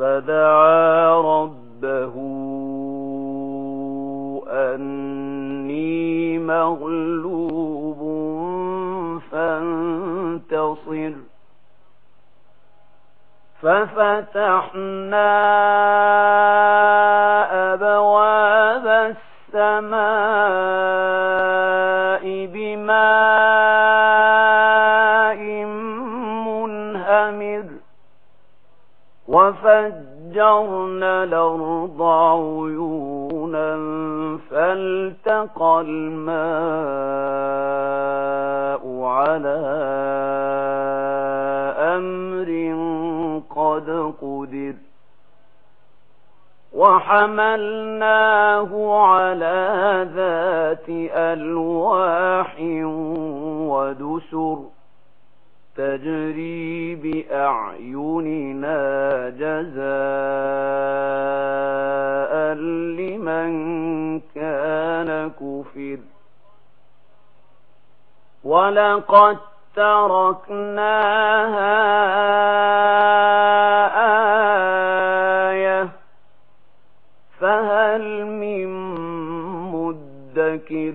فدعا ربه أني مغلوب فانتصر ففتحنا أبواب السماء فالتقى الماء على أمر قد قدر وحملناه على ذات ألواح ودسر تجري بأعيننا جزاء لمن كان كفر. ولقد تركناها آية فهل من مدكر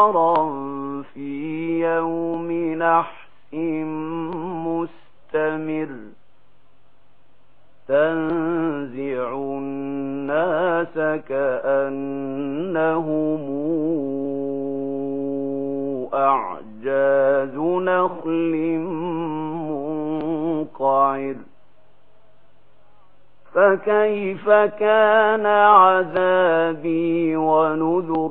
نارا في يوم نحس مستمر. تنزع الناس كأنهم أعجاز نخل منقعر. فكيف كان عذابي ونذر؟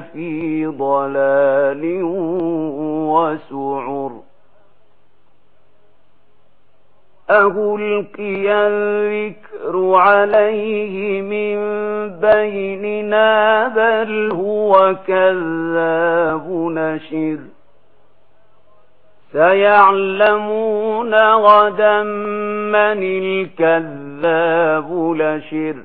في ضلال وسعر أهلقي الذكر عليه من بيننا بل هو كذاب نشر سيعلمون غدا من الكذاب لشر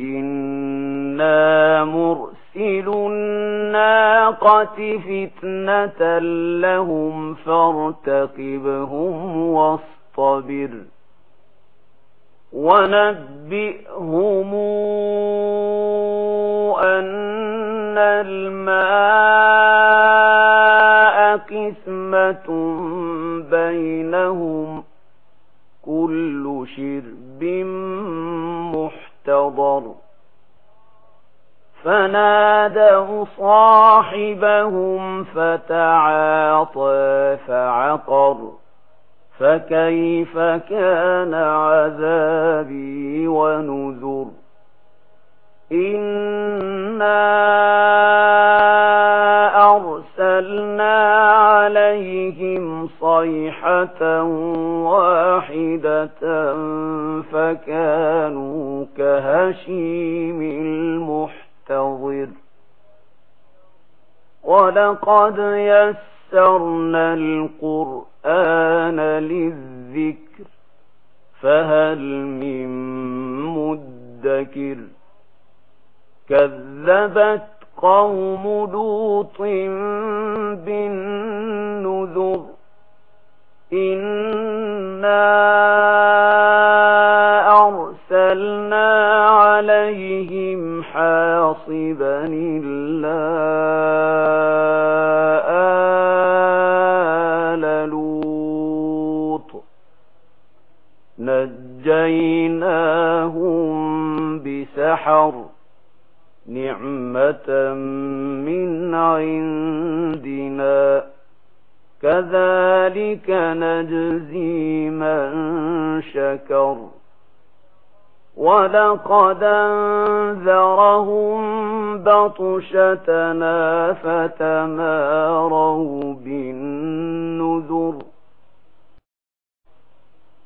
إنا مرسل الناقة فتنة لهم فارتقبهم واصطبر ونبئهم أن الماء قسمة بينهم كل شرب مُحْتَضَرٌ فنادوا صاحبهم فتعاطى فعقر. فكيف كان عذابي ونذر؟ إنا أرسلنا عليهم صيحة واحدة فكانوا كهشيم المحتضر ولقد يسرنا القرآن للذكر فهل من مدكر كذبت قوم لوط بالنذر إنا أرسلنا عليهم حاصبا إلا آل لوط نجيناهم بسحر نعمة من عندنا. كذلك نجزي من شكر. ولقد أنذرهم بطشتنا فتماروا بالنذر.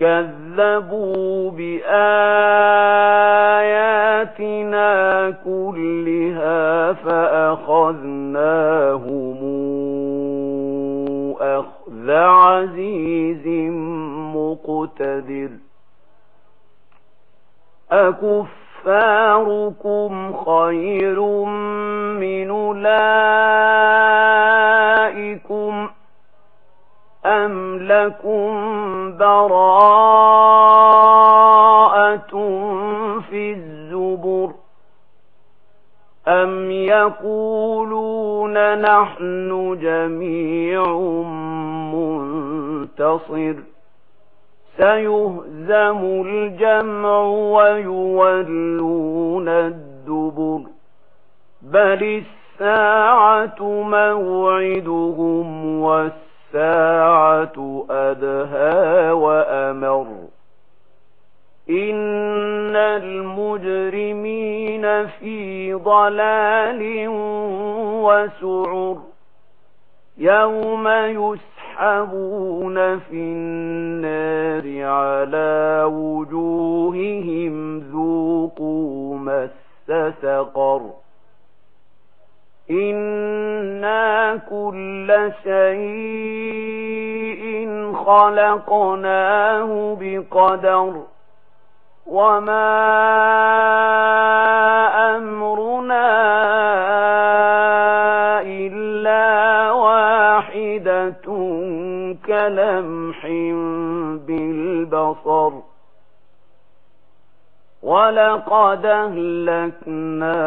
كذبوا بآياتنا كلها فأخذناهم أخذ عزيز مقتدر أكفاركم خير من أولئك لَكُمْ بَرَاءَةٌ فِي الزُّبُرِ أَمْ يَقُولُونَ نَحْنُ جَمِيعٌ مُنْتَصِرٌ سَيُهْزَمُ الْجَمْعُ وَيُوَلُّونَ الدُّبُرَ بَلِ السَّاعَةُ مَوْعِدُهُمْ والسر السَّاعَةُ أَدْهَى وَأَمَرُ. إِنَّ الْمُجْرِمِينَ فِي ضَلَالٍ وَسُعُرٍ. يَوْمَ يُسْحَبُونَ فِي النَّارِ عَلَى وُجُوهِهِمْ ذُوقُوا مَسَّ سَقَرَ. إنا كل شيء خلقناه بقدر وما أمرنا إلا واحدة كلمح بالبصر ولقد أهلكناه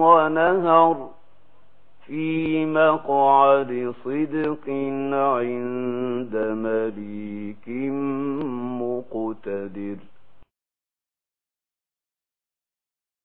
ونهر في مقعد صدق عند مليك مقتدر